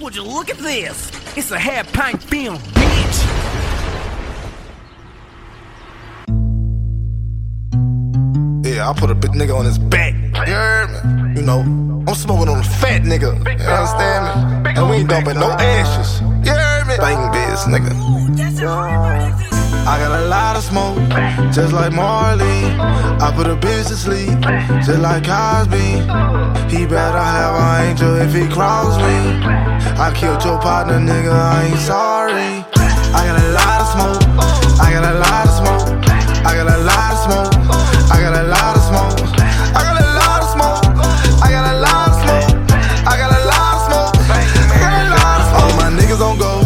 Would you look at this? It's a half pint film, bitch. Yeah, I put a big nigga on his back. You heard me? You know, I'm smoking on a fat nigga. You understand me? And we ain't dumping no ashes. You heard me? Bang biz, nigga. I got a lot of smoke, just like Marley. I put a bitch to sleep, just like Cosby. He better have an angel if he cross me. I killed your partner, nigga, I ain't sorry. I got a lot of smoke, I got a lot of smoke, I got a lot of smoke, I got a lot of smoke, I got a lot of smoke, I got a lot of smoke, I got a lot of smoke. All my niggas on go,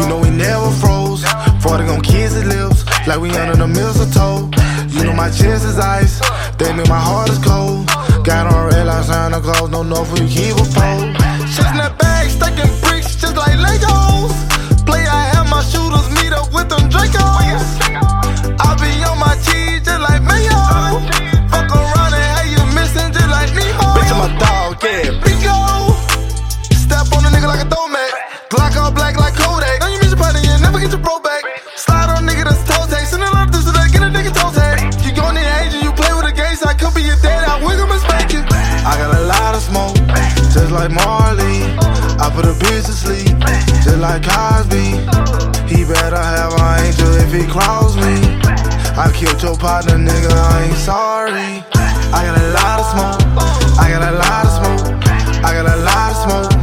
you know we never froze. 40 gon' kiss his lips, like we under the mistletoe. You know my chest is ice, they mean my heart is cold. Got on red lights, Santa Claus, don't know if we keep a pole. Chestnut bag, stacking bricks just like Legos. Play, I have my shooters meet up with them Dracos. I be on my cheese just like Mayo. Fuck around and have you missing just like Nemo. Bitch, I'm a dog, yeah. Bingo. Step on a nigga like a throwback. Just like Marley. I put a bitch to sleep, just like Cosby. He better have an angel if he cross me. I killed your partner, nigga, I ain't sorry. I got a lot of smoke, I got a lot of smoke, I got a lot of smoke,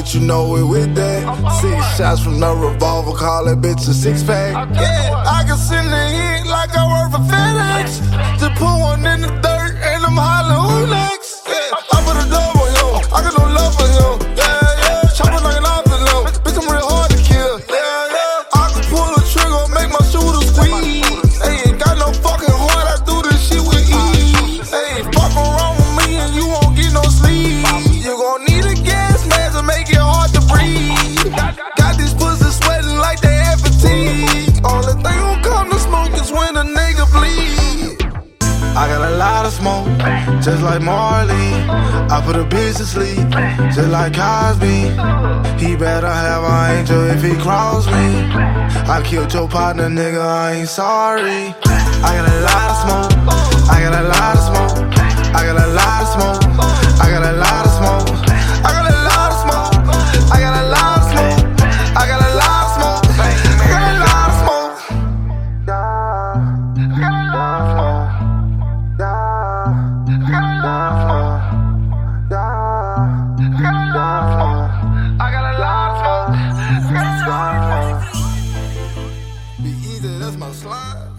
bitch, you know it with that. Six shots from the revolver, call that bitch a six pack. Yeah, I can send a hit like I work for FedEx. Just put one in the dirt just like Marley. I put a bitch to sleep, just like Cosby. He better have an angel if he cross me. I killed your partner, nigga, I ain't sorry. I got Be easy, that's my slide.